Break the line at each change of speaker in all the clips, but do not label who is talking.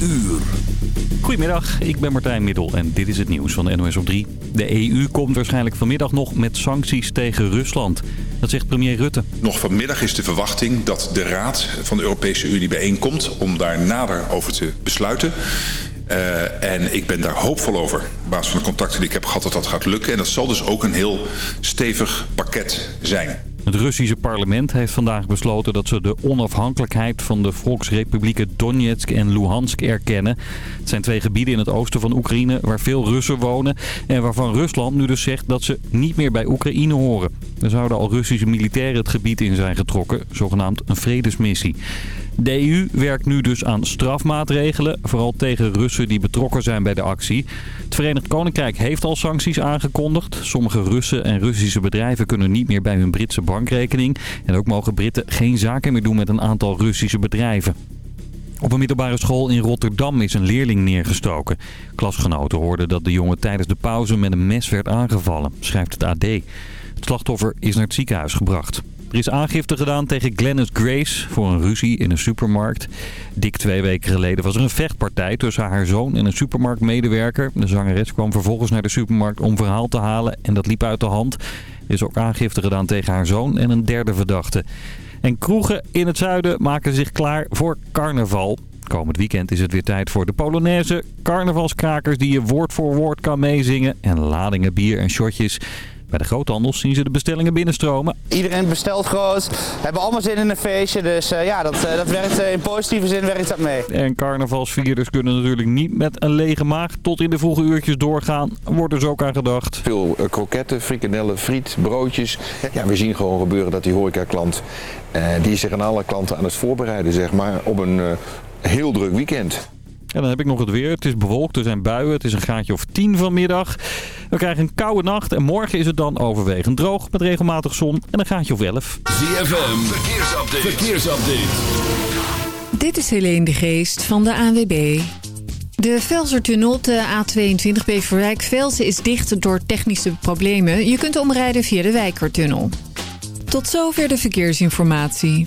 uur.
Goedemiddag, ik ben Martijn Middel en dit is het nieuws van de NOS op 3. De EU komt waarschijnlijk vanmiddag nog met sancties tegen Rusland. Dat zegt premier Rutte.
Nog vanmiddag is de verwachting dat de Raad van de Europese Unie bijeenkomt... om daar nader over te besluiten. Uh, en ik ben daar hoopvol over, op basis van de contacten die ik heb gehad, dat dat gaat lukken. En dat zal dus ook een heel stevig pakket zijn.
Het Russische parlement heeft vandaag besloten dat ze de onafhankelijkheid van de volksrepublieken Donetsk en Luhansk erkennen. Het zijn twee gebieden in het oosten van Oekraïne waar veel Russen wonen en waarvan Rusland nu dus zegt dat ze niet meer bij Oekraïne horen. Er zouden al Russische militairen het gebied in zijn getrokken, zogenaamd een vredesmissie. De EU werkt nu dus aan strafmaatregelen, vooral tegen Russen die betrokken zijn bij de actie. Het Verenigd Koninkrijk heeft al sancties aangekondigd. Sommige Russen en Russische bedrijven kunnen niet meer bij hun Britse bankrekening. En ook mogen Britten geen zaken meer doen met een aantal Russische bedrijven. Op een middelbare school in Rotterdam is een leerling neergestoken. Klasgenoten hoorden dat de jongen tijdens de pauze met een mes werd aangevallen, schrijft het AD. Het slachtoffer is naar het ziekenhuis gebracht. Er is aangifte gedaan tegen Glennis Grace voor een ruzie in een supermarkt. Dik twee weken geleden was er een vechtpartij tussen haar zoon en een supermarktmedewerker. De zangeres kwam vervolgens naar de supermarkt om verhaal te halen en dat liep uit de hand. Er is ook aangifte gedaan tegen haar zoon en een derde verdachte. En kroegen in het zuiden maken zich klaar voor carnaval. Komend weekend is het weer tijd voor de Polonaise, carnavalskrakers die je woord voor woord kan meezingen en ladingen bier en shotjes. Bij de groothandels zien ze de bestellingen binnenstromen.
Iedereen bestelt groot, hebben allemaal zin in een feestje. Dus uh, ja, dat, uh, dat werkt uh, in positieve zin werkt dat mee.
En carnavalsvierders kunnen natuurlijk niet met een lege maag tot in de vroege uurtjes doorgaan. Wordt dus ook aan gedacht.
Veel kroketten, frikandellen, friet, broodjes. Ja, we zien gewoon gebeuren dat die horecaklant, die is zich aan alle klanten aan het voorbereiden zeg maar, op een heel druk weekend.
En dan heb ik nog het weer. Het is bewolkt, er zijn buien. Het is een graadje of 10 vanmiddag. We krijgen een koude nacht en morgen is het dan overwegend droog met regelmatig zon en een graadje of 11.
ZFM, verkeersupdate. verkeersupdate.
Dit is Helene de Geest van de ANWB. De Velsertunnel op de A22 Beverwijk-Velsen is dicht door technische problemen. Je kunt omrijden via de Wijkertunnel. Tot zover de verkeersinformatie.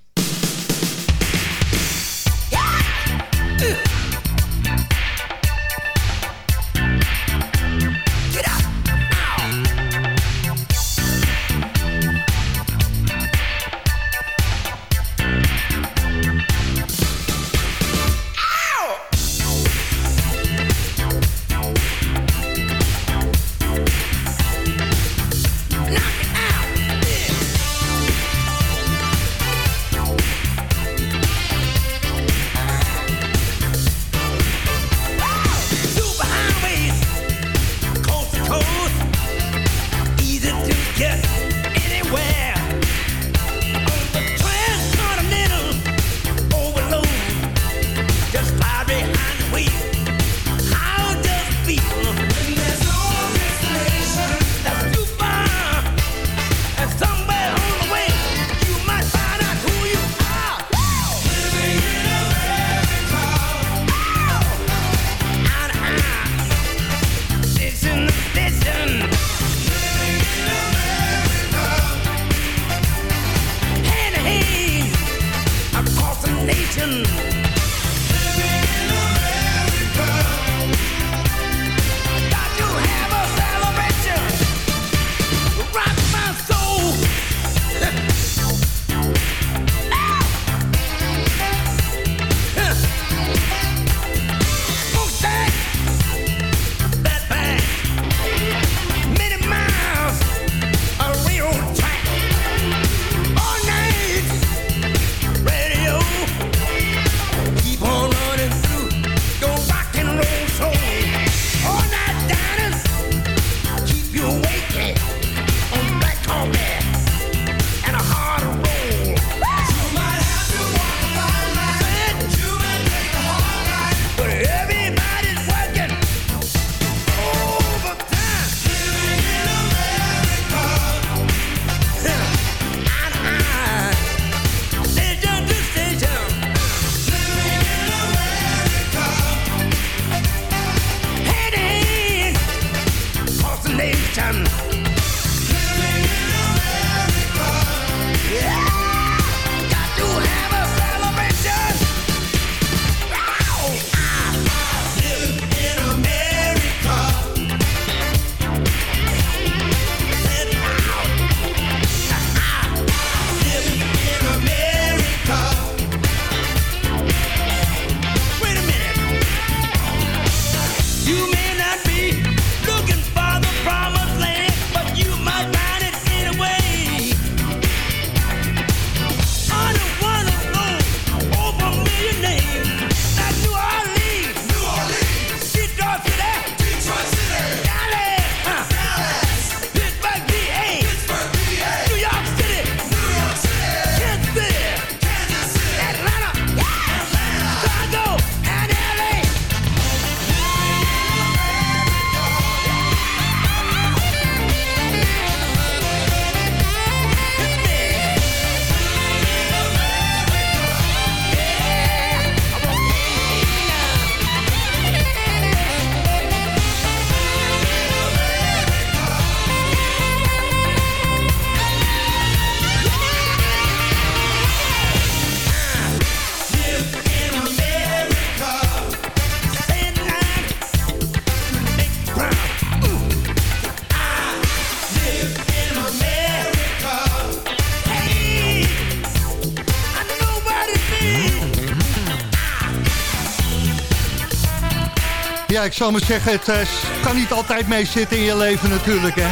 Ik zal maar zeggen, het uh, kan niet altijd mee zitten in je leven natuurlijk, hè.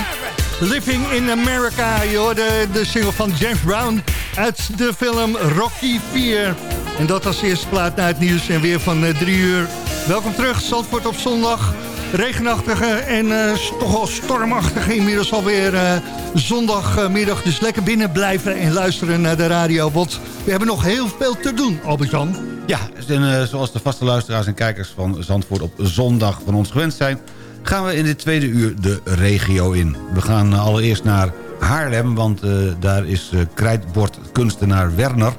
Living in America, je hoorde de single van James Brown uit de film Rocky 4. En dat als eerste plaat naar het nieuws en weer van uh, drie uur. Welkom terug, Zandvoort op zondag. Regenachtige en uh, toch wel stormachtige inmiddels alweer uh, zondagmiddag. Dus lekker binnen blijven en luisteren naar de radio. Want we hebben nog heel veel te doen, Albert-Jan.
Ja, en, uh, zoals de vaste luisteraars en kijkers van Zandvoort op zondag van ons gewend zijn... gaan we in dit tweede uur de regio in. We gaan allereerst naar Haarlem, want daar is krijtbordkunstenaar Werner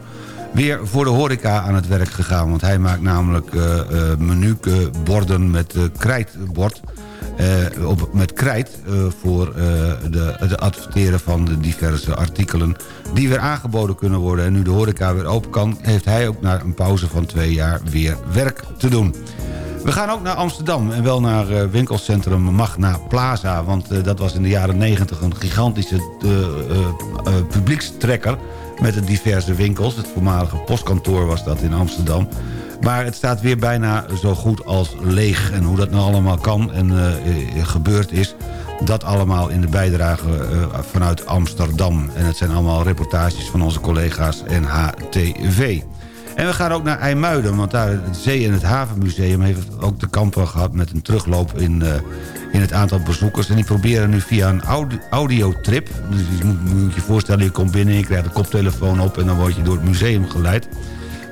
weer voor de horeca aan het werk gegaan. Want hij maakt namelijk uh, uh, menuborden met uh, krijtbord. op, met krijt voor de, het adverteren van de diverse artikelen... die weer aangeboden kunnen worden. En nu de horeca weer open kan... heeft hij ook na een pauze van twee jaar weer werk te doen. We gaan ook naar Amsterdam en wel naar winkelcentrum Magna Plaza. Want dat was in de jaren 90 een gigantische publiekstrekker met de diverse winkels. Het voormalige postkantoor was dat in Amsterdam. Maar het staat weer bijna zo goed als leeg. En hoe dat nou allemaal kan en uh, gebeurd is... dat allemaal in de bijdrage uh, vanuit Amsterdam. En het zijn allemaal reportages van onze collega's NHTV. En we gaan ook naar IJmuiden, want daar het Zee- en het Havenmuseum... heeft ook te kampen gehad met een terugloop in, uh, in het aantal bezoekers. En die proberen nu via een audio audiotrip... dus je moet, je voorstellen, je komt binnen, je krijgt een koptelefoon op... en dan word je door het museum geleid.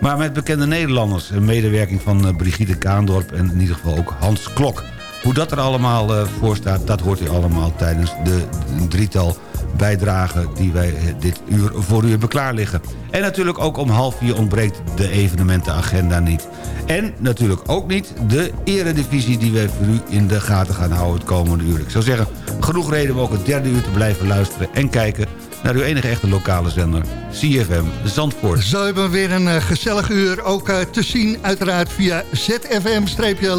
Maar met bekende Nederlanders, een medewerking van uh, Brigitte Kaandorp... en in ieder geval ook Hans Klok. Hoe dat er allemaal uh, voor staat, dat hoort u allemaal tijdens de, de drietal bijdragen die wij dit uur voor u hebben klaar liggen. En natuurlijk ook om half vier ontbreekt de evenementenagenda niet. En natuurlijk ook niet de eredivisie die wij voor u in de gaten gaan houden het komende uur. Ik zou zeggen, genoeg reden om ook het derde uur te blijven luisteren en kijken naar uw enige echte lokale zender, CFM Zandvoort.
Zo hebben we weer een uh, gezellig uur, ook uh, te zien uiteraard via zfm-live.nl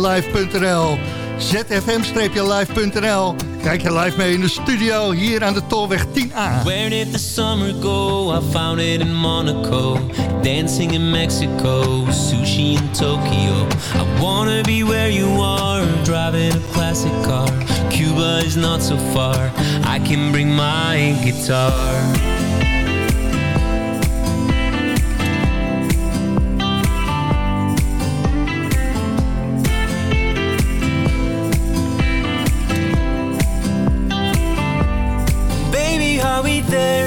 zfm-live.nl Kijk je live mee in de studio hier aan de Tolweg 10A.
Where did the summer go? I found it in Monaco. Dancing in Mexico. Sushi in Tokyo. I wanna be where you are. Driving a classic car. Cuba is not so far. I can bring my guitar.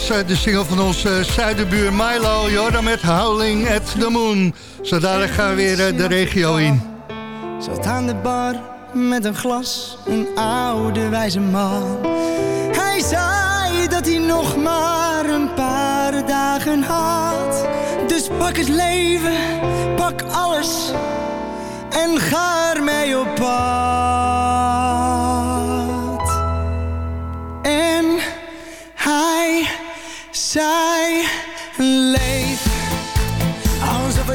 was eh, de single van onze zuidenbuur Milo. Jordan met Howling at the Moon. Zo dadelijk gaan we weer eh, de regio in.
Zat aan de bar met een glas, een oude wijze man. Hij zei dat hij nog maar een paar dagen had. Dus pak het leven, pak alles en ga ermee op pad.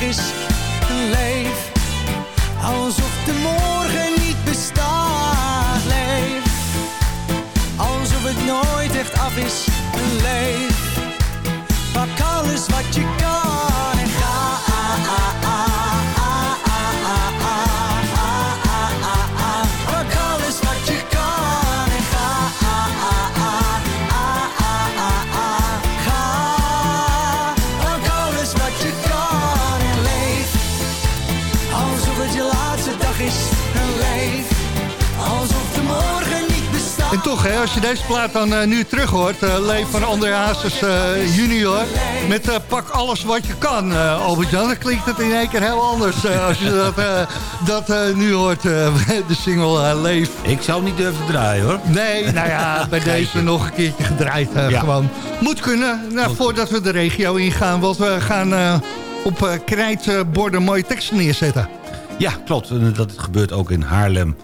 is en leef Alsof de morgen niet bestaat, leef. Alsof het nooit echt af is, leef
als je deze plaat dan eh, nu terug hoort... eh, Leef van André Hazes eh, junior... met pak alles wat je kan, Albert-Jan... dan klinkt het in één keer heel anders... als je dat, dat nu hoort, de single Leef.
Ik zou niet durven draaien hoor.
Nee, nou ja, bij deze nog een keertje gedraaid
Ja.
gewoon. Moet kunnen, nou, voordat we de regio ingaan... want we gaan op krijtborden mooie teksten neerzetten.
Ja, klopt. En Dat gebeurt ook in Haarlem.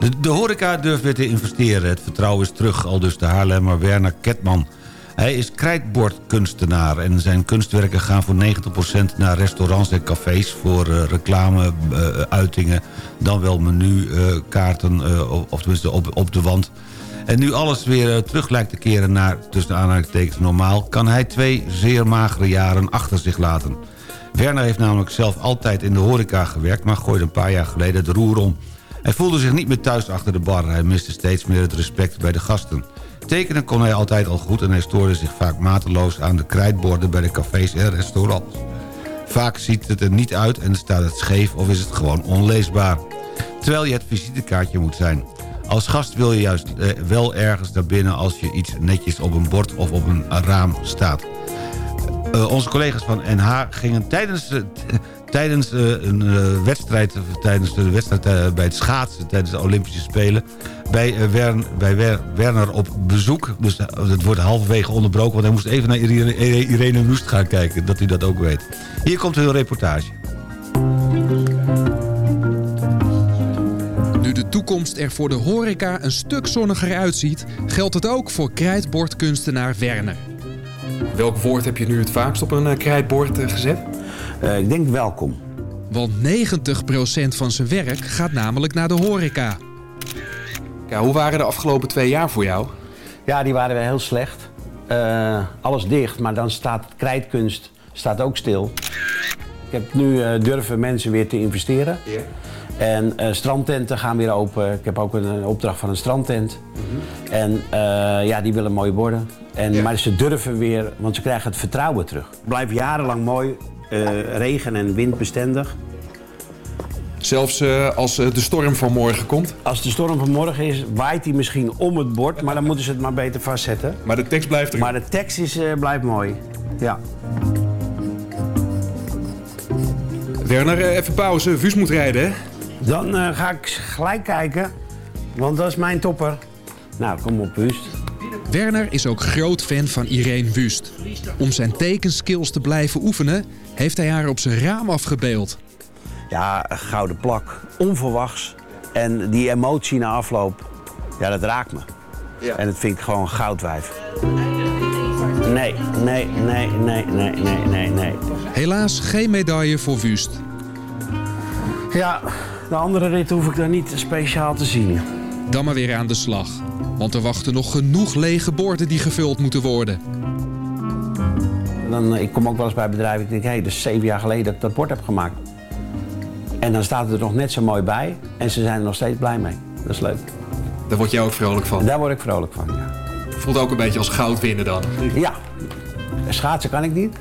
De, horeca durft weer te investeren. Het vertrouwen is terug, al dus de Haarlemmer Werner Ketman. Hij is krijtbordkunstenaar en zijn kunstwerken gaan voor 90% naar restaurants en cafés... voor eh, reclame, eh, uitingen, dan wel menukaarten, eh, of tenminste op, op de wand. En nu alles weer terug lijkt te keren naar, tussen aanhalingstekens, normaal... kan hij twee zeer magere jaren achter zich laten. Werner heeft namelijk zelf altijd in de horeca gewerkt... maar gooide een paar jaar geleden de roer om. Hij voelde zich niet meer thuis achter de bar. Hij miste steeds meer het respect bij de gasten. Tekenen kon hij altijd al goed en hij stoorde zich vaak mateloos aan de krijtborden bij de cafés en restaurants. Vaak ziet het er niet uit en staat het scheef of is het gewoon onleesbaar. Terwijl je het visitekaartje moet zijn. Als gast wil je juist eh, wel ergens naar binnen als je iets netjes op een bord of op een raam staat. Eh, onze collega's van NH gingen tijdens, tijdens eh, een eh, wedstrijd, tijdens de wedstrijd eh, bij het schaatsen, tijdens de Olympische Spelen, bij, Wern, bij Wer- Werner op bezoek. Dus het wordt halverwege onderbroken, want hij moest even naar Irene, Irene Noest gaan kijken, dat u dat ook weet. Hier komt een reportage.
Nu de toekomst er voor de horeca een stuk zonniger uitziet, geldt het ook voor krijtbordkunstenaar Werner. Welk woord heb je nu het vaakst op een krijtbord gezet?
Uh, ik denk welkom.
Want 90% van zijn werk gaat namelijk naar de horeca. Ja, hoe waren de afgelopen twee jaar voor jou?
Ja, die waren heel slecht. alles dicht, maar dan staat krijtkunst staat ook stil. Ik heb nu durven mensen weer te investeren. Yeah. En uh, strandtenten gaan weer open. Ik heb ook een, een opdracht van een strandtent. Mm -hmm. En uh, ja, die willen mooie borden. En. Maar ze durven weer, want ze krijgen het vertrouwen terug. Het blijft jarenlang mooi, regen- en windbestendig.
Zelfs als de storm van morgen komt?
Als de storm van morgen is, waait hij misschien om het bord, maar dan moeten ze het maar beter vastzetten.
Maar de tekst blijft er.
Maar de tekst is, blijft mooi. Ja.
Werner, even pauze. Vuus moet rijden, hè?
Dan ga ik gelijk kijken, want dat is mijn topper. Nou, kom op, Wust.
Werner is ook groot fan van Irene Wust. Om zijn tekenskills te blijven oefenen, heeft hij haar op zijn raam afgebeeld.
Ja, een gouden plak, onverwachts. En die emotie na afloop, ja, dat raakt me. Ja. En dat vind ik gewoon goudwijf. Nee, nee, nee, nee, nee, nee, nee, nee.
Helaas geen medaille voor Wust.
Ja, de andere rit hoef ik daar niet speciaal te zien.
Dan maar weer aan de slag. Want er wachten nog genoeg lege borden die gevuld moeten worden.
Dan, ik kom ook wel eens bij bedrijven. Ik denk, hé, hey, dat is zeven jaar geleden dat ik dat bord heb gemaakt. En dan staat het er nog net zo mooi bij. En ze zijn er nog steeds blij mee. Dat is leuk.
Daar word jij ook vrolijk van?
Daar word ik vrolijk van, ja.
Voelt ook een beetje als goud winnen dan?
Ja. Schaatsen kan ik niet.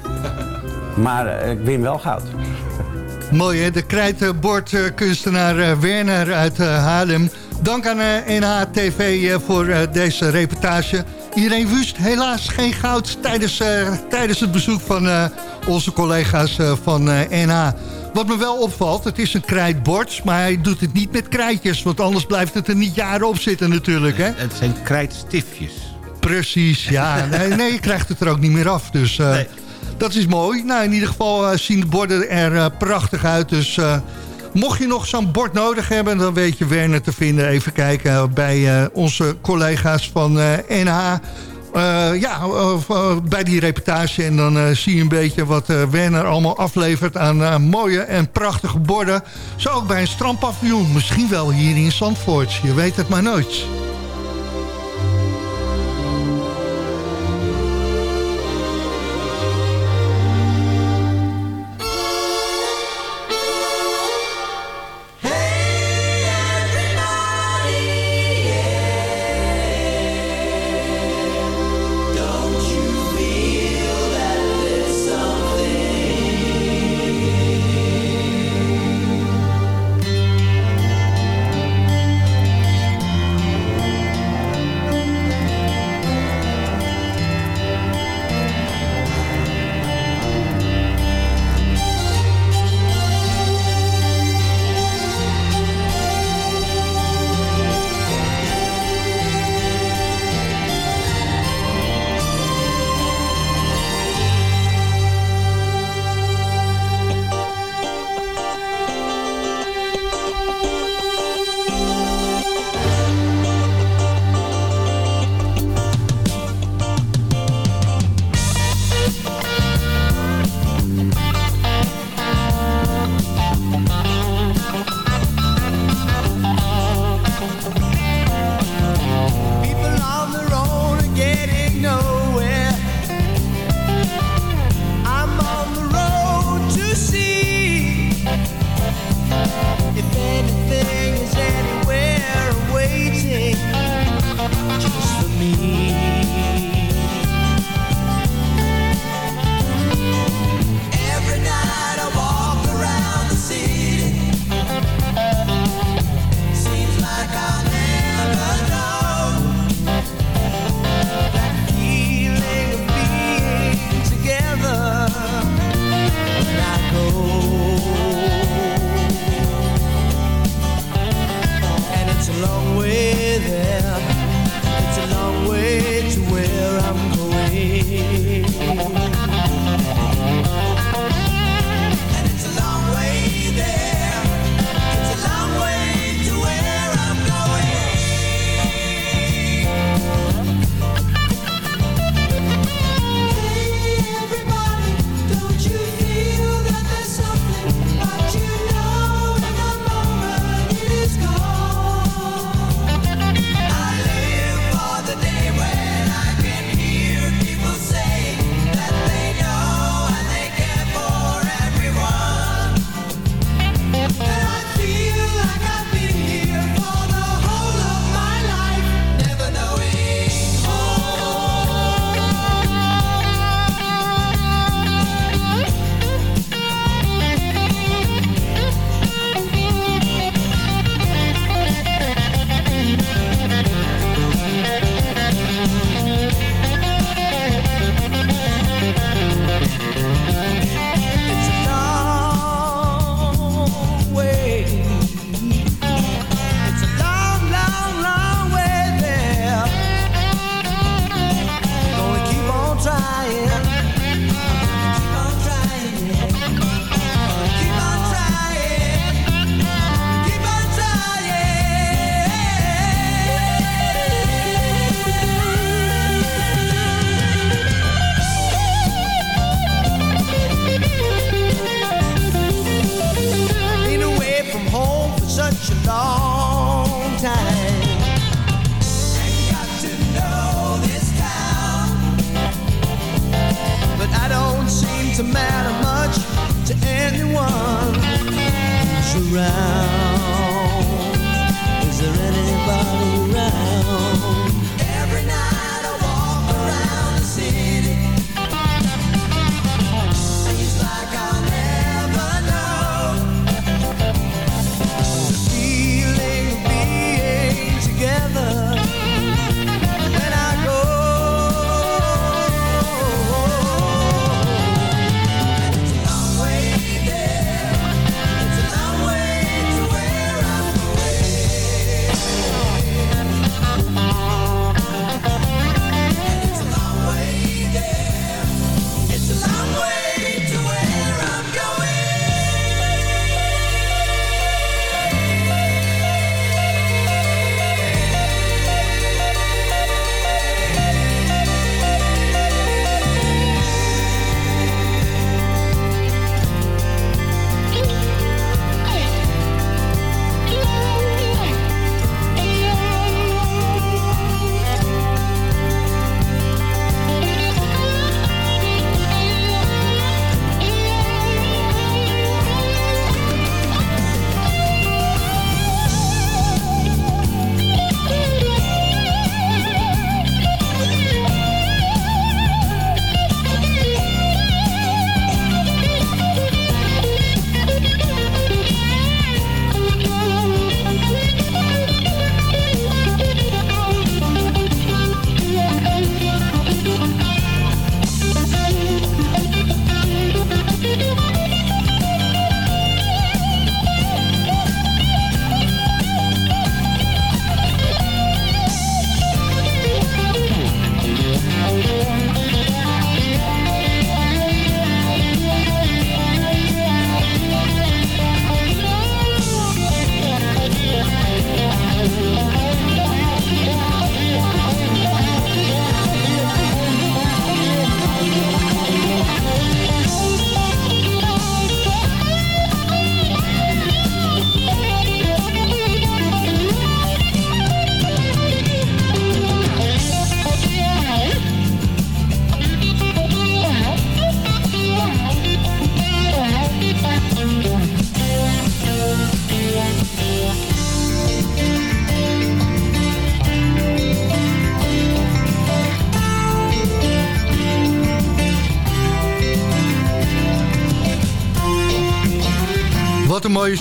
Maar ik win wel goud.
Mooi hè, de krijtbordkunstenaar Werner uit Haarlem. Dank aan NHTV voor deze reportage. Irene Wust, helaas geen goud tijdens, tijdens het bezoek van onze collega's van NH. Wat me wel opvalt, het is een krijtbord, maar hij doet het niet met krijtjes. Want anders blijft het er niet jaren op zitten natuurlijk. Hè?
Het zijn krijtstiftjes.
Precies, ja. Nee, nee, je krijgt het er ook niet meer af. Dus uh, nee. dat is mooi. Nou, in ieder geval uh, zien de borden er uh, prachtig uit. Dus mocht je nog zo'n bord nodig hebben... dan weet je Werner te vinden. Even kijken bij onze collega's van NH... Uh, ja, bij die reportage. En dan zie je een beetje wat Werner allemaal aflevert aan mooie en prachtige borden. Zo ook bij een strandpaviljoen. Misschien wel hier in Zandvoort. Je weet het maar nooit.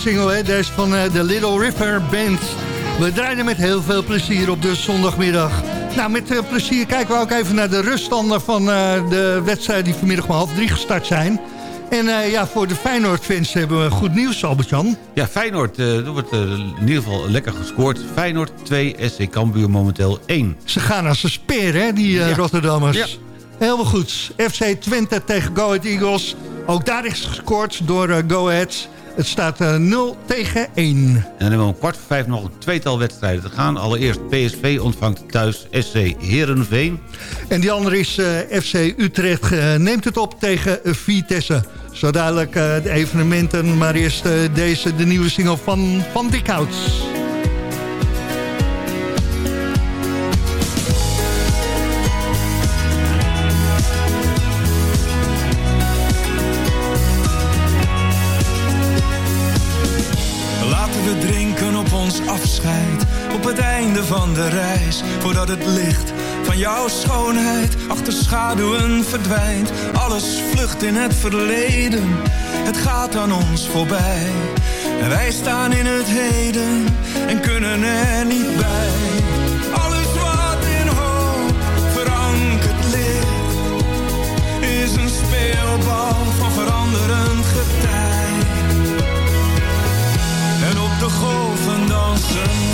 Single, hè? Deze van uh, de Little River Band. We draaien met heel veel plezier op de zondagmiddag. Nou, met uh, plezier kijken we ook even naar de ruststanden van uh, de wedstrijden die vanmiddag om half drie gestart zijn. En uh, ja, voor de Feyenoord-fans hebben we goed nieuws, Albert-Jan.
Ja, Feyenoord, uh, er wordt uh, in ieder geval lekker gescoord. Feyenoord 2, SC Cambuur momenteel 1.
Ze gaan als een speer, hè, die ja. Rotterdammers. Ja. Helemaal goed. FC Twente tegen Go Ahead Eagles. Ook daar is gescoord door Go Ahead. Het staat uh, 0 tegen 1. En
dan hebben we om kwart voor vijf nog een tweetal wedstrijden te gaan. Allereerst PSV ontvangt thuis SC Herenveen.
En die andere is uh, FC Utrecht uh, neemt het op tegen Vitesse. Zo dadelijk de evenementen, maar eerst deze, de nieuwe single van Van Dikhout.
Voordat het licht van jouw schoonheid achter schaduwen verdwijnt. Alles vlucht in het verleden, het gaat aan ons voorbij. En wij staan in het heden en kunnen er niet bij. Alles wat in hoop verankerd ligt, is een speelbal van veranderend getij. En op de golven dansen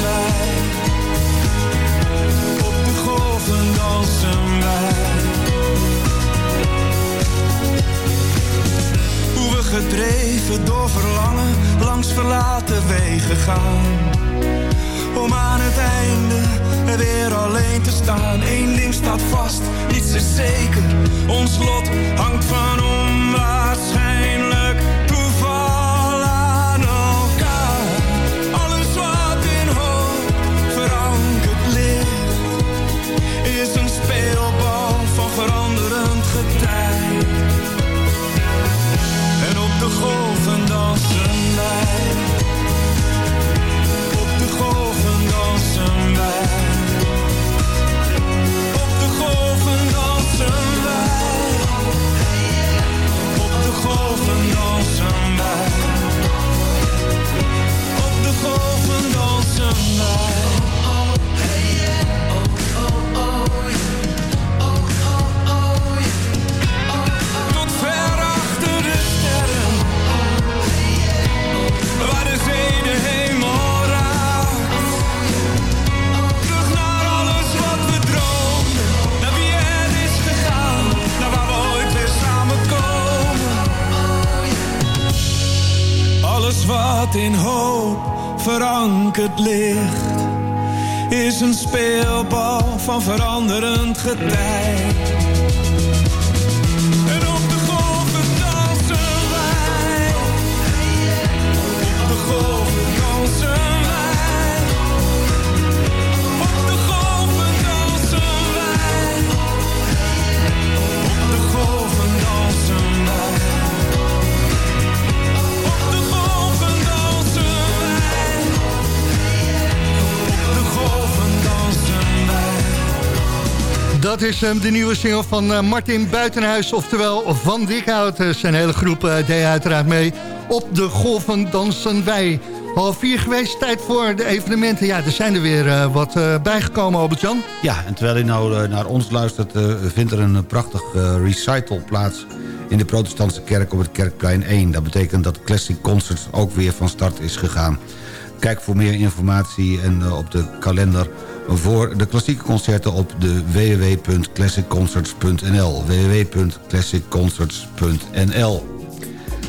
door verlangen langs verlaten wegen gaan. Om aan het einde er weer alleen te staan. Eén ding staat vast, niets is zeker. Ons lot hangt van onwaarschijnlijk golven dansen wij. Op de golven dansen wij. Op de golven dansen wij. Op de golven dansen wij. Op de golven dansen wij. Wat in hoop verankerd ligt. Is een speelbal van veranderend getij.
Dat is um, de nieuwe single van uh, Martin Buitenhuis, oftewel Van Dikhout. Uh, zijn hele groep uh, deed uiteraard mee. Op de golven dansen wij. Half vier geweest, tijd voor de evenementen. Ja, er zijn er weer wat bijgekomen, Albert-Jan.
Ja, en terwijl u nou naar ons luistert... vindt er een prachtig recital plaats in de protestantse kerk op het Kerkplein 1. Dat betekent dat Classic Concerts ook weer van start is gegaan. Kijk voor meer informatie en op de kalender voor de klassieke concerten op de www.classicconcerts.nl www.classicconcerts.nl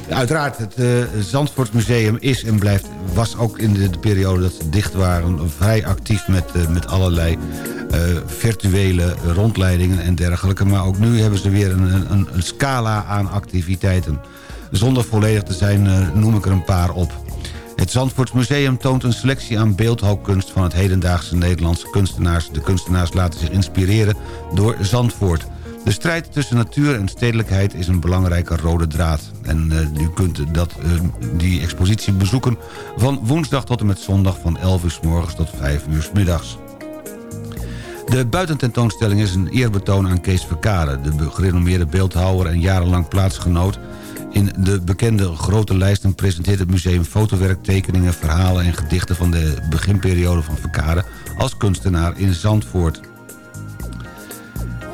Uiteraard, het uh, Zandvoortsmuseum is en blijft, was ook in de, de, periode dat ze dicht waren... vrij actief met, uh, met allerlei uh, virtuele rondleidingen en dergelijke. Maar ook nu hebben ze weer een, een, een scala aan activiteiten. Zonder volledig te zijn noem ik er een paar op. Het Zandvoortsmuseum toont een selectie aan beeldhouwkunst van het hedendaagse Nederlandse kunstenaars. De kunstenaars laten zich inspireren door Zandvoort. De strijd tussen natuur en stedelijkheid is een belangrijke rode draad. En uh, u kunt dat, uh, die expositie bezoeken van woensdag tot en met zondag van 11 uur s morgens tot 5 uur s middags. De buitententoonstelling is een eerbetoon aan Kees Verkade... de gerenommeerde beeldhouwer en jarenlang plaatsgenoot In de bekende grote lijsten presenteert het museum fotowerk, tekeningen, verhalen en gedichten van de beginperiode van Verkade als kunstenaar in Zandvoort.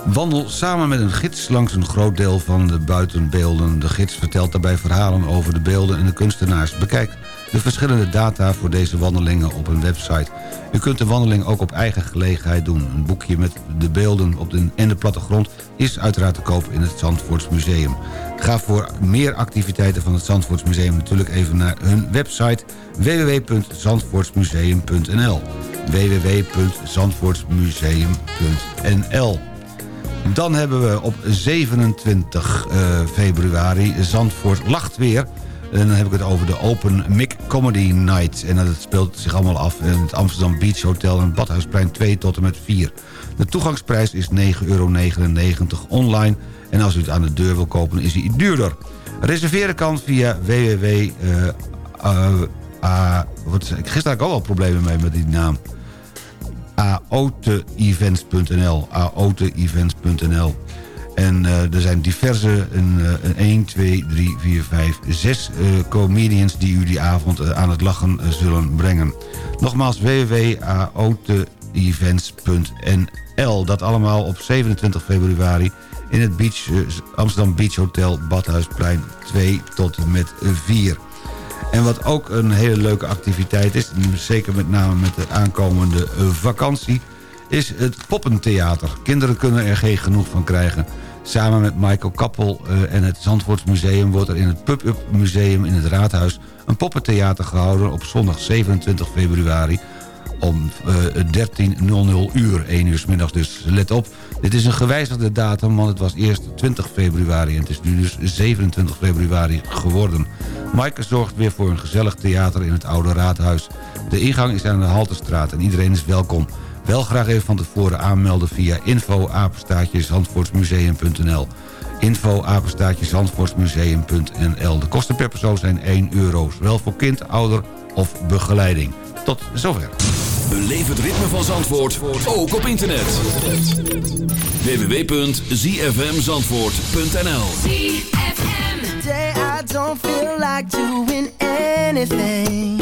Wandel samen met een gids langs een groot deel van de buitenbeelden. De gids vertelt daarbij verhalen over de beelden en de kunstenaars. Bekijk de verschillende data voor deze wandelingen op een website. U kunt de wandeling ook op eigen gelegenheid doen. Een boekje met de beelden op de, en de plattegrond is uiteraard te koop in het Zandvoortsmuseum. Ga voor meer activiteiten van het Zandvoortsmuseum natuurlijk even naar hun website www.zandvoortsmuseum.nl www.zandvoortsmuseum.nl Dan hebben we op 27 uh, februari Zandvoort lacht weer... En dan heb ik het over de Open Mic Comedy Night. En dat speelt zich allemaal af in het Amsterdam Beach Hotel... en Badhuisplein 2 tot en met 4. De toegangsprijs is 9,99 euro online. En als u het aan de deur wil kopen, is die duurder. Reserveren kan via www... Uh, uh, uh, wat, gisteren had ik al problemen mee met die naam. aoteevents.nl aoteevents.nl en uh, er zijn diverse, een, een 1, 2, 3, 4, 5, 6 uh, comedians... die u die avond uh, aan het lachen zullen brengen. Nogmaals www.aoteevents.nl. Dat allemaal op 27 februari in het Beach, Amsterdam Beach Hotel Badhuisplein 2 tot en met 4. En wat ook een hele leuke activiteit is... zeker met name met de aankomende vakantie is het Poppentheater. Kinderen kunnen er geen genoeg van krijgen. Samen met Michael Kappel uh, en het Zandvoortsmuseum... wordt er in het Pub-Up Museum in het Raadhuis... een poppentheater gehouden op zondag 27 februari... om uh, 13.00 uur, 1 uur s middags. Dus let op, dit is een gewijzigde datum... want het was eerst 20 februari en het is nu dus 27 februari geworden. Mike zorgt weer voor een gezellig theater in het Oude Raadhuis. De ingang is aan de Haltestraat en iedereen is welkom... Wel graag even van tevoren aanmelden via info zandvoortsmuseum.nl info zandvoortsmuseum.nl De kosten per persoon zijn 1 euro, zowel voor kind, ouder of begeleiding. Tot zover.
Beleef het ritme van Zandvoort, ook op internet. www.zfmzandvoort.nl
Today I don't feel like doing anything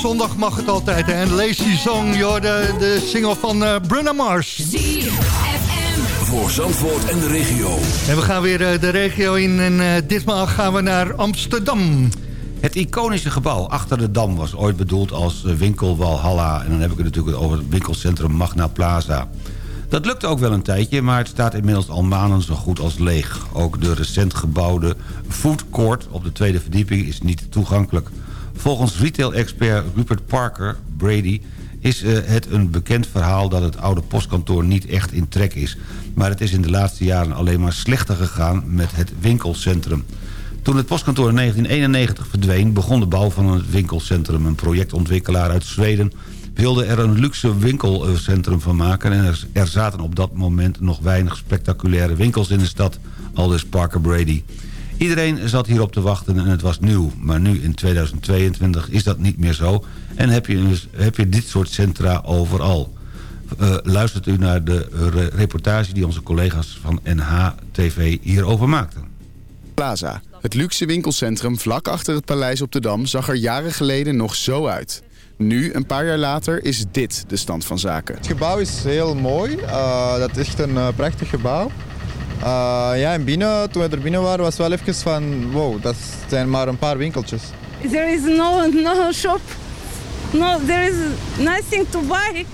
zondag mag het altijd. En Lazy Song, joh, de, de single van uh, Bruno Mars.
Voor Zandvoort en de regio.
En we gaan weer uh, de regio in en ditmaal gaan we naar Amsterdam.
Het iconische gebouw achter de Dam was ooit bedoeld als winkel Walhalla. En dan heb ik het natuurlijk over het winkelcentrum Magna Plaza. Dat lukte ook wel een tijdje, maar het staat inmiddels al maanden zo goed als leeg. Ook de recent gebouwde food court op de tweede verdieping is niet toegankelijk. Volgens retail-expert Rupert Parker, Brady... is uh, het een bekend verhaal dat het oude postkantoor niet echt in trek is. Maar het is in de laatste jaren alleen maar slechter gegaan met het winkelcentrum. Toen het postkantoor in 1991 verdween... begon de bouw van het winkelcentrum. Een projectontwikkelaar uit Zweden wilde er een luxe winkelcentrum van maken... en er zaten op dat moment nog weinig spectaculaire winkels in de stad... aldus Parker Brady. Iedereen zat hierop te wachten en het was nieuw. Maar nu in 2022 is dat niet meer zo. En heb je, dus, heb je dit soort centra overal. Uh, luistert u naar de re reportage die onze collega's van NH-TV hierover maakten.
Plaza, het luxe winkelcentrum vlak achter het paleis op de Dam... zag er jaren geleden nog zo uit. Nu, een paar jaar later, is dit de stand van zaken.
Het gebouw is heel mooi. Uh, dat is echt een uh, prachtig gebouw. Uh, ja, en binnen, toen we er binnen waren, was wel even van... wow, dat zijn maar een paar winkeltjes.
There is no, no shop. No, there is nothing to buy.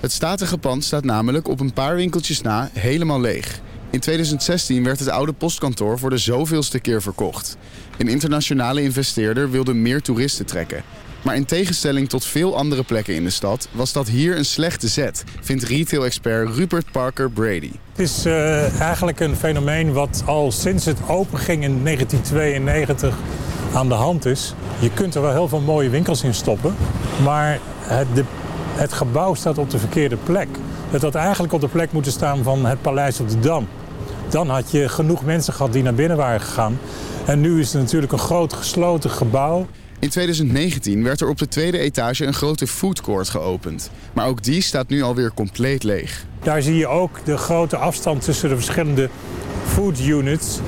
Het statige pand staat namelijk op een paar winkeltjes na helemaal leeg. In 2016 werd het oude postkantoor voor de zoveelste keer verkocht. Een internationale investeerder wilde meer toeristen trekken. Maar in tegenstelling tot veel andere plekken in de stad... was dat hier een slechte zet, vindt retail-expert Rupert Parker Brady.
Het is uh, eigenlijk een fenomeen wat al sinds het openging in 1992 aan de hand is. Je kunt er wel heel veel mooie winkels in stoppen... maar het, de, het gebouw staat op de verkeerde plek. Het had eigenlijk op de plek moeten staan van het paleis op de Dam. Dan had je genoeg mensen gehad die naar binnen waren gegaan. En nu is het natuurlijk een groot gesloten gebouw...
In 2019 werd er op de tweede etage een grote foodcourt geopend. Maar ook die staat nu alweer compleet leeg.
Daar zie je ook de grote afstand tussen de verschillende food units.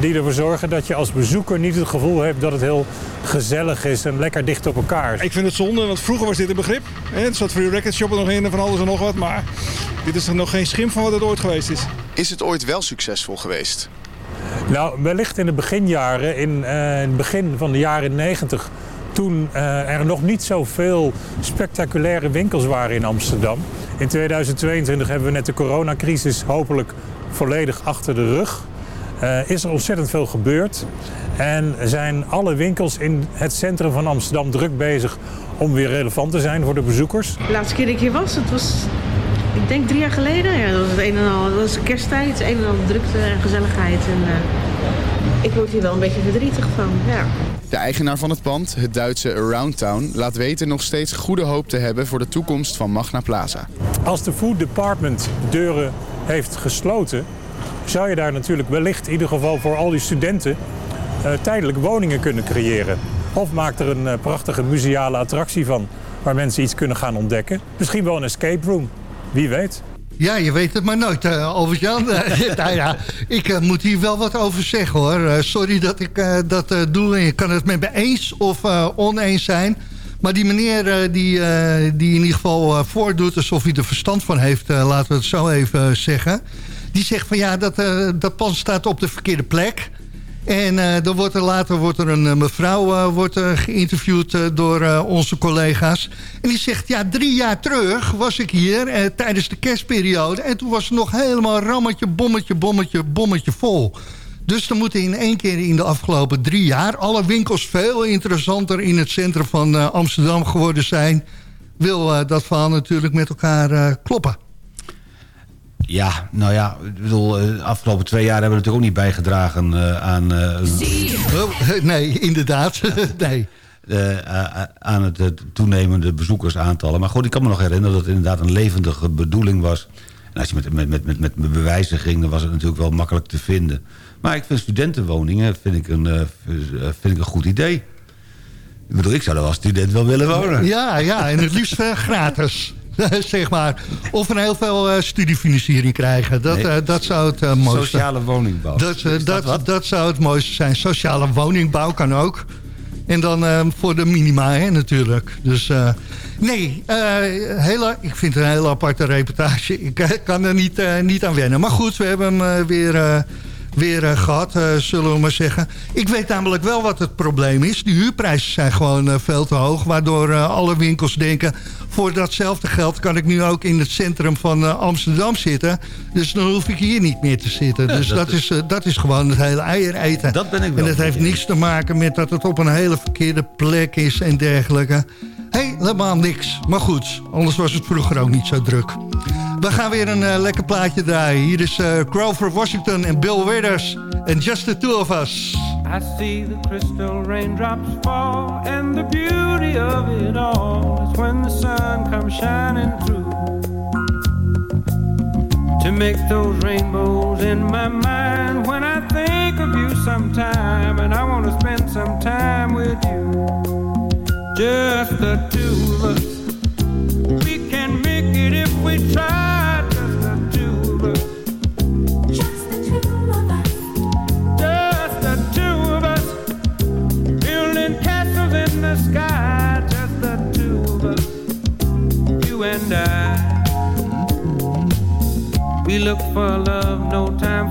Die ervoor zorgen dat je als bezoeker niet het gevoel hebt dat het heel gezellig is en lekker dicht op elkaar.
Ik vind het zonde, want vroeger was dit een begrip. Er zat voor je record shoppen nog in en van alles en nog wat. Maar dit is er nog geen schim van wat het ooit geweest is.
Is het ooit wel succesvol geweest?
Nou, wellicht in de beginjaren, in, in het begin van de jaren 90... toen uh, er nog niet zoveel spectaculaire winkels waren in Amsterdam. In 2022 hebben we net de coronacrisis hopelijk volledig achter de rug. Uh, is er ontzettend veel gebeurd. En zijn alle winkels in het centrum van Amsterdam druk bezig om weer relevant te zijn voor de bezoekers.
De laatste keer dat ik hier was, het was ik denk drie jaar geleden. Ja, dat was het een en al. Dat was kersttijd. Het een en al drukte en gezelligheid. En, uh, ik word hier wel een beetje verdrietig van. Ja.
De eigenaar van het pand, het Duitse Around Town, laat weten nog steeds goede hoop te hebben voor de toekomst van Magna Plaza.
Als de Food Department deuren heeft gesloten, zou je daar natuurlijk wellicht in ieder geval voor al die studenten uh, tijdelijk woningen kunnen creëren. Of maak er een uh, prachtige museale attractie van waar mensen iets kunnen gaan ontdekken. Misschien wel een escape room. Wie weet.
Ja, je weet het maar nooit, uh, Albert-Jan. nou ja, ik uh, moet hier wel wat over zeggen, hoor. Uh, sorry dat ik dat doe. Je kan het met me eens of oneens zijn. Maar die meneer die, die in ieder geval voordoet... alsof hij er verstand van heeft, laten we het zo even zeggen... die zegt van ja, dat, dat pand staat op de verkeerde plek... En uh, wordt er later wordt er een uh, mevrouw uh, wordt, geïnterviewd door onze collega's. En die zegt, ja, drie jaar terug was ik hier tijdens de kerstperiode. En toen was het nog helemaal rammetje, bommetje, bommetje, bommetje vol. Dus dan moeten in één keer in de afgelopen drie jaar... alle winkels veel interessanter in het centrum van Amsterdam geworden zijn. Wil dat verhaal natuurlijk met elkaar kloppen.
Ja, nou ja, ik bedoel, de afgelopen twee jaar hebben we natuurlijk ook niet bijgedragen uh, aan...
Uh, nee, inderdaad, nee.
Uh, aan het toenemende bezoekersaantallen. Maar goed, ik kan me nog herinneren dat het inderdaad een levendige bedoeling was. En als je met, met, met, met, met bewijzen ging, dan was het natuurlijk wel makkelijk te vinden. Maar ik vind studentenwoningen vind ik een, vind ik een goed idee. Ik bedoel, ik zou er als student wel willen wonen.
Ja, ja en het liefst gratis. zeg maar. Of een heel veel eh, studiefinanciering krijgen. Dat,
Nee.
eh, dat zou het eh, mooiste
Sociale woningbouw.
Dat,
dat
dat, zou het mooiste zijn. Sociale woningbouw kan ook. En dan voor de minima, hè, natuurlijk. Dus nee, hele, ik vind het een hele aparte reportage. Ik kan er niet, niet aan wennen. Maar goed, we hebben hem weer, weer eh, gehad, eh, zullen we maar zeggen. Ik weet namelijk wel wat het probleem is. De huurprijzen zijn gewoon eh, veel te hoog. Waardoor alle winkels denken... voor datzelfde geld kan ik nu ook in het centrum van Amsterdam zitten. Dus dan hoef ik hier niet meer te zitten.
Ja,
dus
dat
dat,
is-
dat is gewoon het hele eier eten.
Dat ben ik wel
En dat heeft niks te maken met dat het op een hele verkeerde plek is en dergelijke. Helemaal niks. Maar goed, anders was het vroeger ook niet zo druk. We gaan weer een eh, lekker plaatje draaien. Hier is eh, Grover Washington en Bill Withers. En Just the Two of Us.
I see the crystal raindrops fall, and the beauty of it all is when the sun comes shining through. To make those rainbows in my mind when I think of you sometime, and I want to spend some time with you.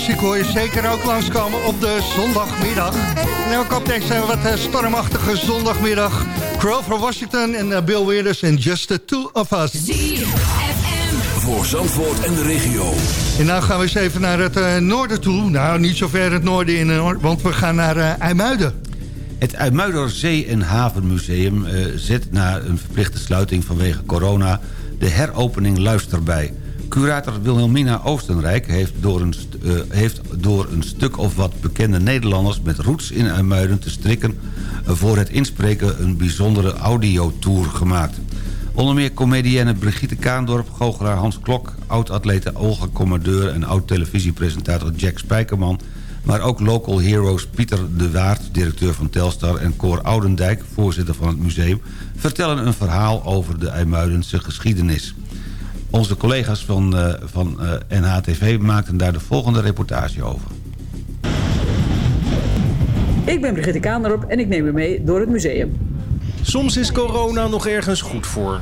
muziek hoor je zeker ook langskomen op de zondagmiddag. En ook op deze wat eh, stormachtige zondagmiddag. Grover Washington en eh, Bill Withers en Just the Two of Us.
Voor Zandvoort en de regio.
En nou gaan we eens even naar het eh, noorden toe. Nou, niet zo ver het noorden in, want we gaan naar eh, IJmuiden.
Het IJmuider Zee- en Havenmuseum eh, zet na een verplichte sluiting vanwege corona... de heropening luister bij. Curator Wilhelmina Oostenrijk heeft door, een eh, heeft door een stuk of wat bekende Nederlanders... met roots in IJmuiden te strikken... eh, voor het inspreken een bijzondere audiotour gemaakt. Onder meer comedienne Brigitte Kaandorp, goochelaar Hans Klok... oud-atlete Olga Commandeur en oud-televisiepresentator Jack Spijkerman... maar ook local heroes Pieter de Waard, directeur van Telstar... en Cor Oudendijk, voorzitter van het museum... vertellen een verhaal over de IJmuidense geschiedenis. Onze collega's van, uh, van uh, NHTV maakten daar de volgende reportage over.
Ik ben Brigitte Kaandorp en ik neem u mee door het museum.
Soms is corona nog ergens goed voor.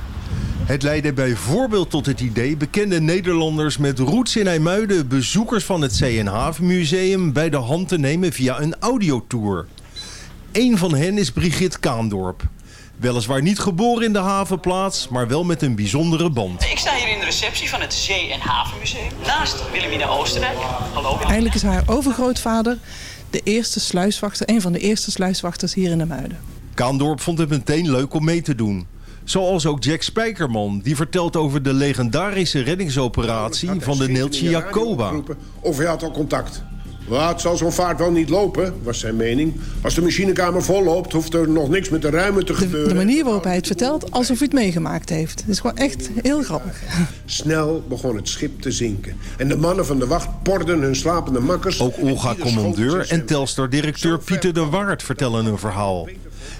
Het leidde bijvoorbeeld tot het idee bekende Nederlanders met roots in IJmuiden... bezoekers van het CNH-museum bij de hand te nemen via een audiotour. Eén van hen is Brigitte Kaandorp. Weliswaar niet geboren in de havenplaats, maar wel met een bijzondere band.
Ik sta hier in de receptie van het Zee- en Havenmuseum. Naast Wilhelmina Oostenrijk. Hallo.
Eigenlijk is haar overgrootvader de eerste sluiswachter, een van de eerste sluiswachters hier in de Muiden.
Kaandorp vond het meteen leuk om mee te doen. Zoals ook Jack Spijkerman, die vertelt over de legendarische reddingsoperatie van de Neeltje Jacoba.
Of hij had al contact. Wat zal zo'n vaart wel niet lopen, was zijn mening. Als de machinekamer vol loopt, hoeft er nog niks met de ruimte te gebeuren.
De manier waarop hij het vertelt, alsof hij het meegemaakt heeft. Het is gewoon echt heel grappig.
Snel begon het schip te zinken. En de mannen van de wacht porden hun slapende makkers.
Ook Olga Commandeur en Telstar-directeur Pieter de Waard vertellen een verhaal.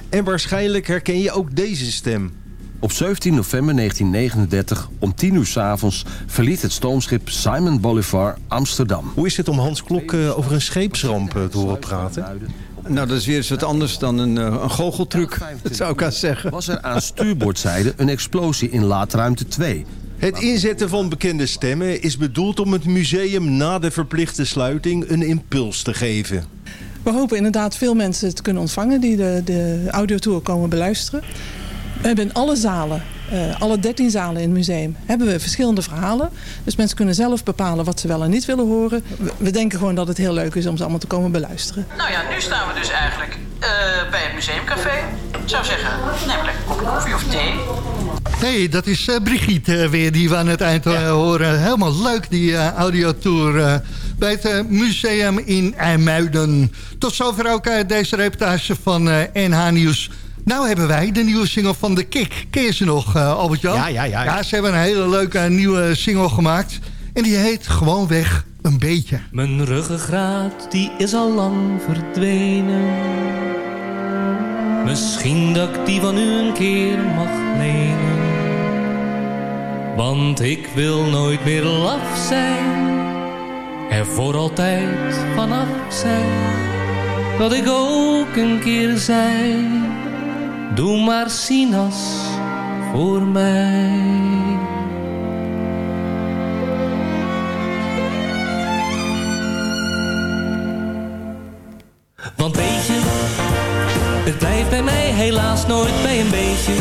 En waarschijnlijk herken je ook deze stem.
Op 17 november 1939 om 10 uur s avonds verliet het stoomschip Simon Bolivar Amsterdam.
Hoe is het om Hans Klok uh, over een scheepsramp uh, te horen praten?
Nou, dat is weer eens wat anders dan een, uh, een goocheltruc, dat zou ik aan zeggen.
Was er aan stuurboordzijde een explosie in laadruimte 2...
Het inzetten van bekende stemmen is bedoeld om het museum na de verplichte sluiting een impuls te geven.
We hopen inderdaad veel mensen te kunnen ontvangen die de, de audiotour komen beluisteren. We hebben in alle zalen, uh, alle 13 zalen in het museum, hebben we verschillende verhalen. Dus mensen kunnen zelf bepalen wat ze wel en niet willen horen. We, we denken gewoon dat het heel leuk is om ze allemaal te komen beluisteren.
Nou ja, nu staan we dus eigenlijk uh, bij het museumcafé. Ik zou zeggen, neem lekker een kopje koffie of thee.
Nee, dat is uh, Brigitte uh, weer die we aan het eind uh, horen. Helemaal leuk, die audiotour bij het museum in IJmuiden. Tot zover ook deze reportage van NH Nieuws. Nou hebben wij de nieuwe single van The Kick. Ken je ze nog, Albert-Jan?
Ja, ja, ja, ja.
Ja, ze hebben een hele leuke nieuwe single gemaakt. En die heet Gewoonweg een beetje.
Mijn ruggengraat, die is al lang verdwenen. Misschien dat ik die van u een keer mag lenen. Want ik wil nooit meer laf zijn. Er voor altijd vanaf zijn. Wat ik ook een keer zei. Doe maar sinas voor mij. Want weet je, het blijft bij mij helaas nooit bij een beetje.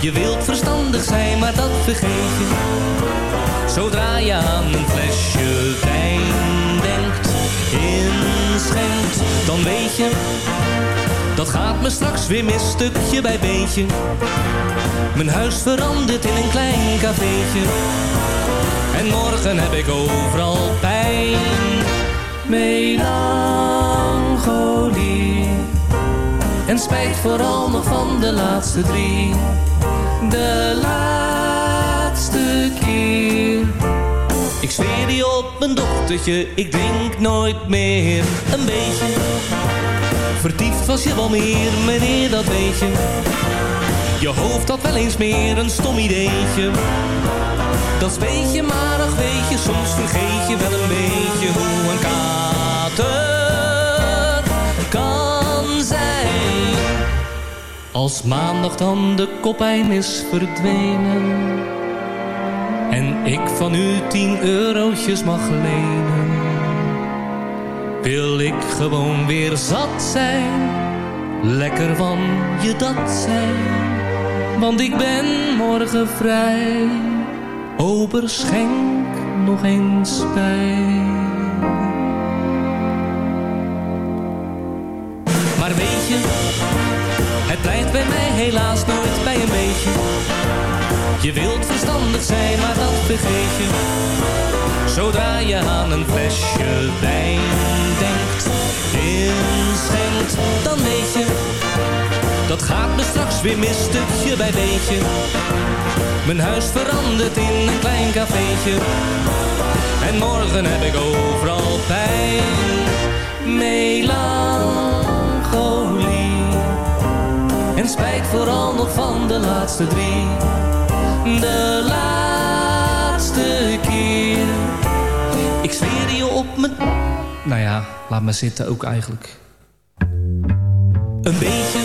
Je wilt verstandig zijn, maar dat vergeet je. Zodra je aan een flesje wijn denkt, inschenkt, dan weet je... Dat gaat me straks weer mis, stukje bij beetje. Mijn huis verandert in een klein cafeetje. En morgen heb ik overal pijn. Melancholie. En spijt vooral nog van de laatste drie. De laatste keer. Ik zweer die op mijn dochtertje, ik drink nooit meer een beetje. Vertiefd was je wel meer, meneer, dat weet je. Je hoofd had wel eens meer een stom ideetje. Dat weet je, maar ach weet je, soms vergeet je wel een beetje hoe een kater kan zijn. Als maandag dan de kopijn is verdwenen. En ik van u tien eurotjes mag lenen wil ik gewoon weer zat zijn. Lekker van je dat zijn. Want ik ben morgen vrij. Ober schenk nog eens bij. Maar weet je, het blijft bij mij helaas nooit bij een beetje. Je wilt verstandig zijn, maar dat vergeet je. Zodra je aan een flesje wijn denkt, inschenkt, dan weet je, dat gaat me straks weer mis stukje bij beetje. Mijn huis verandert in een klein cafeetje. En morgen heb ik overal pijn. Melancholie. En spijt vooral nog van de laatste drie. De laatste keer. Je op mijn... Nou ja, laat maar zitten ook eigenlijk. Een beetje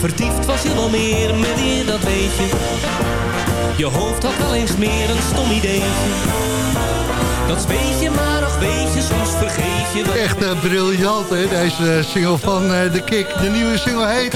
Vertiefd was je wel meer, meneer, dat weet je. Je hoofd had wel eens meer een stom ideetje. Dat weet je maar, nog weet je, soms vergeet je.
Echt uh, briljant, hè, deze single van uh, The Kick. De nieuwe single heet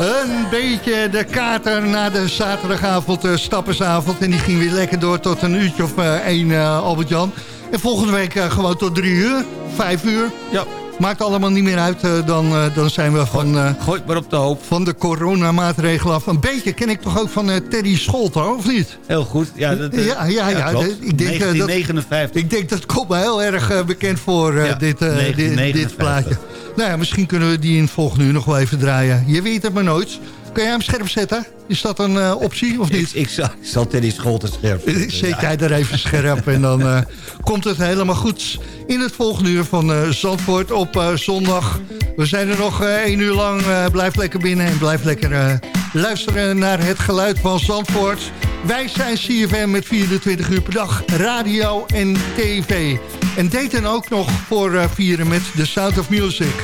Een beetje de kater na de zaterdagavond, uh, stappersavond. En die ging weer lekker door tot een uurtje of één, Albert-Jan. En volgende week gewoon tot drie uur, vijf uur.
Ja.
Maakt allemaal niet meer uit, uh, dan, uh, dan zijn we van, uh,
Gooi maar op de hoop.
van de coronamaatregelen af. Een beetje ken ik toch ook van Terry Scholter, of niet?
Heel goed. Ja, dat,
ja, ja, ja, ik denk,
1959.
Dat, ik denk dat komt me heel erg bekend voor, ja, dit, dit, dit, plaatje. Nou ja, misschien kunnen we die in het volgende uur nog wel even draaien. Je weet het maar nooit. Kun jij hem scherp zetten? Is dat een uh, optie of niet?
Ik, ik, zal, ik zal Teddy Scholten scherp zetten.
Zet jij er even scherp en dan uh, komt het helemaal goed. In het volgende uur van uh, Zandvoort op zondag. We zijn er nog één uur lang. blijf lekker binnen en blijf lekker luisteren naar het geluid van Zandvoort. Wij zijn CFM met 24 uur per dag, radio en tv. En daten ook nog voor vieren met The Sound of Music.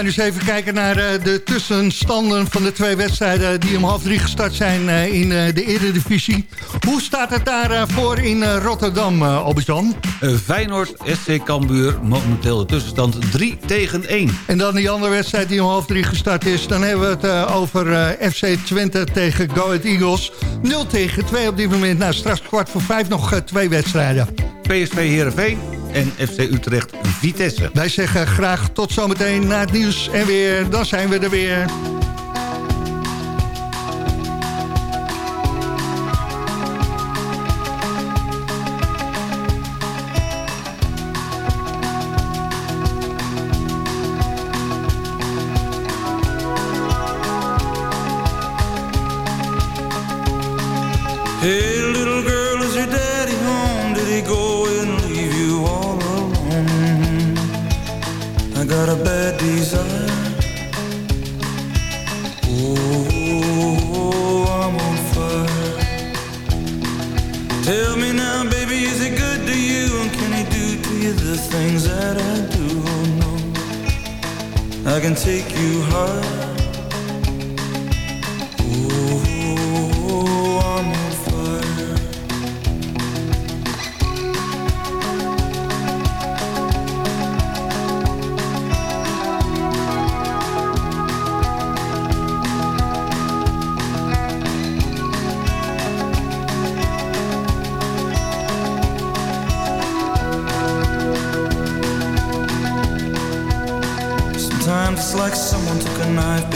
Gaan dus even kijken naar uh, de tussenstanden van de twee wedstrijden... die om half drie gestart zijn uh, in uh, de Eredivisie. Hoe staat het daar voor in Rotterdam, Albert-Jan?
Feyenoord, SC Cambuur, momenteel de tussenstand 3 tegen 1.
En dan die andere wedstrijd die om half drie gestart is... dan hebben we het over FC Twente tegen Go Ahead Eagles. 0 tegen 2 op dit moment. Nou, straks kwart voor vijf nog twee wedstrijden.
PSV Heerenveen en FC Utrecht Vitesse.
Wij zeggen graag tot zometeen na het nieuws en weer. Dan zijn we er weer.
Things that I do? Oh no, I can take you high.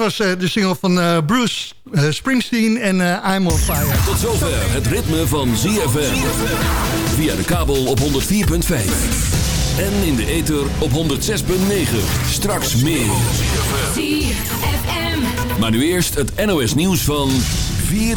Was uh, de single van uh, Bruce uh, Springsteen en I'm on fire.
Tot zover het ritme van ZFM. Via de kabel op 104.5. En in de ether op 106.9. Straks meer. Maar nu eerst het NOS nieuws van 4 uur.